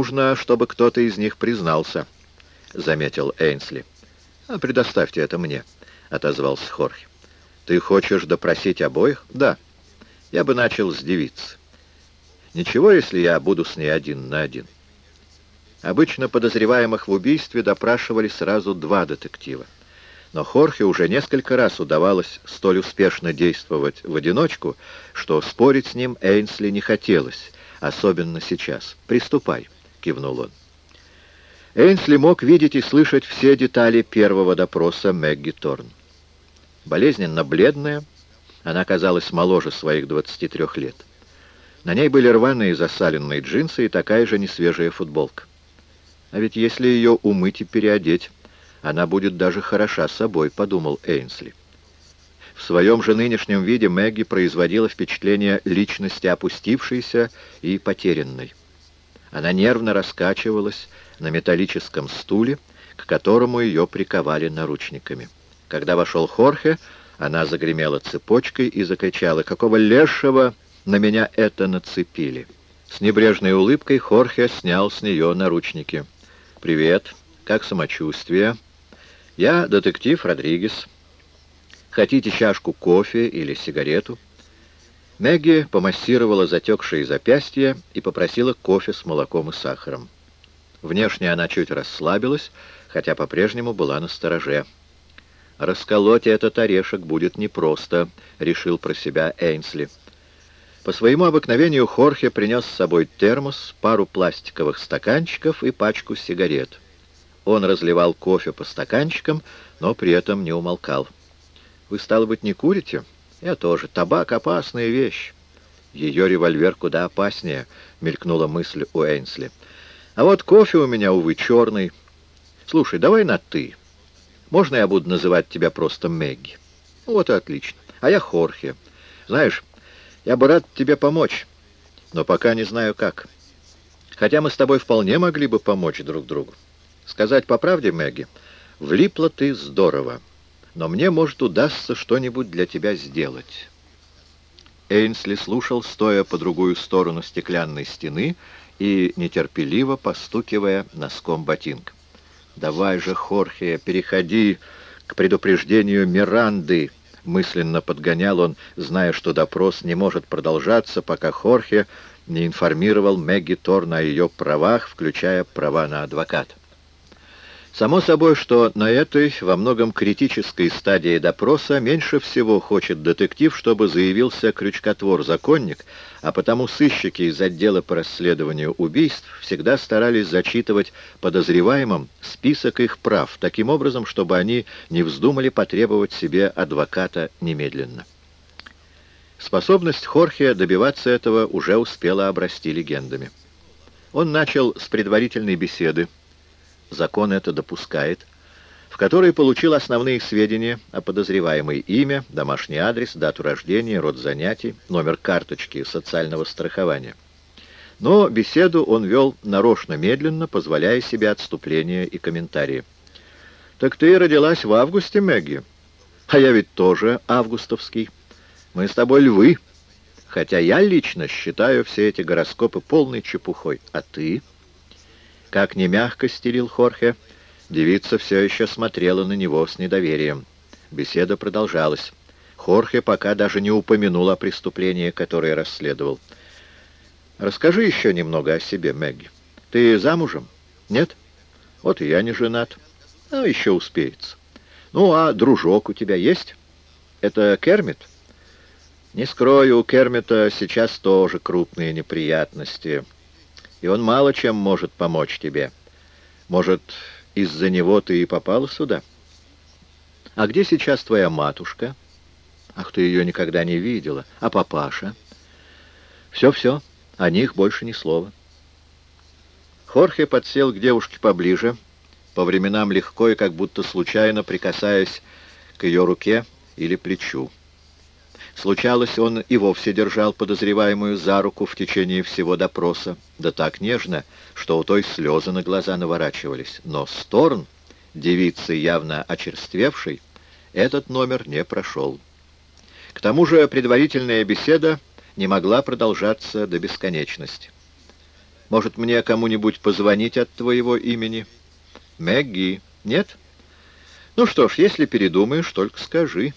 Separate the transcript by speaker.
Speaker 1: Нужно, чтобы кто-то из них признался, — заметил Эйнсли. «А предоставьте это мне», — отозвался Хорхе. «Ты хочешь допросить обоих?» «Да. Я бы начал с девицы. Ничего, если я буду с ней один на один?» Обычно подозреваемых в убийстве допрашивали сразу два детектива. Но Хорхе уже несколько раз удавалось столь успешно действовать в одиночку, что спорить с ним Эйнсли не хотелось, особенно сейчас. «Приступай», — кивнул он. Эйнсли мог видеть и слышать все детали первого допроса Мэгги Торн. Болезненно бледная, она казалась моложе своих 23 лет. На ней были рваные засаленные джинсы и такая же несвежая футболка. А ведь если ее умыть и переодеть, она будет даже хороша собой, подумал Эйнсли. В своем же нынешнем виде Мэгги производила впечатление личности опустившейся и потерянной. Она нервно раскачивалась на металлическом стуле, к которому ее приковали наручниками. Когда вошел Хорхе, она загремела цепочкой и закричала, «Какого лешего на меня это нацепили?» С небрежной улыбкой Хорхе снял с нее наручники. «Привет. Как самочувствие?» «Я детектив Родригес. Хотите чашку кофе или сигарету?» Мэгги помассировала затекшие запястья и попросила кофе с молоком и сахаром. Внешне она чуть расслабилась, хотя по-прежнему была на стороже. «Расколоть этот орешек будет непросто», — решил про себя Эйнсли. По своему обыкновению Хорхе принес с собой термос, пару пластиковых стаканчиков и пачку сигарет. Он разливал кофе по стаканчикам, но при этом не умолкал. «Вы, стало быть, не курите?» «Я тоже. Табак — опасная вещь». «Ее револьвер куда опаснее», — мелькнула мысль у Эйнсли. «А вот кофе у меня, увы, черный. Слушай, давай на «ты». Можно я буду называть тебя просто Мэгги?» «Вот и отлично. А я Хорхе. Знаешь, я бы рад тебе помочь, но пока не знаю как. Хотя мы с тобой вполне могли бы помочь друг другу. Сказать по правде, Мэгги, влипла ты здорово, но мне, может, удастся что-нибудь для тебя сделать». Эйнсли слушал, стоя по другую сторону стеклянной стены и нетерпеливо постукивая носком ботинка. «Давай же, Хорхе, переходи к предупреждению Миранды!» Мысленно подгонял он, зная, что допрос не может продолжаться, пока Хорхе не информировал Мэгги Торн о ее правах, включая права на адвоката. Само собой, что на этой во многом критической стадии допроса меньше всего хочет детектив, чтобы заявился крючкотвор-законник, а потому сыщики из отдела по расследованию убийств всегда старались зачитывать подозреваемым список их прав, таким образом, чтобы они не вздумали потребовать себе адвоката немедленно. Способность Хорхе добиваться этого уже успела обрасти легендами. Он начал с предварительной беседы, закон это допускает, в которой получил основные сведения о подозреваемой имя, домашний адрес, дату рождения, род занятий, номер карточки социального страхования. Но беседу он вел нарочно медленно, позволяя себе отступления и комментарии. «Так ты родилась в августе, Мэгги? А я ведь тоже августовский. Мы с тобой львы, хотя я лично считаю все эти гороскопы полной чепухой. А ты?» Как не мягко стелил Хорхе, девица все еще смотрела на него с недоверием. Беседа продолжалась. Хорхе пока даже не упомянул о преступлении, которое расследовал. «Расскажи еще немного о себе, Мэгги. Ты замужем? Нет? Вот и я не женат. А еще успеется. Ну, а дружок у тебя есть? Это Кермит?» «Не скрою, у Кермита сейчас тоже крупные неприятности» и он мало чем может помочь тебе. Может, из-за него ты и попала сюда? А где сейчас твоя матушка? Ах, ты ее никогда не видела. А папаша? Все-все, о них больше ни слова. Хорхе подсел к девушке поближе, по временам легко и как будто случайно прикасаясь к ее руке или плечу. Случалось, он и вовсе держал подозреваемую за руку в течение всего допроса, да так нежно, что у той слезы на глаза наворачивались. Но Сторн, девицы явно очерствевшей, этот номер не прошел. К тому же предварительная беседа не могла продолжаться до бесконечности. Может, мне кому-нибудь позвонить от твоего имени? Мэгги. Нет? Ну что ж, если передумаешь, только скажи».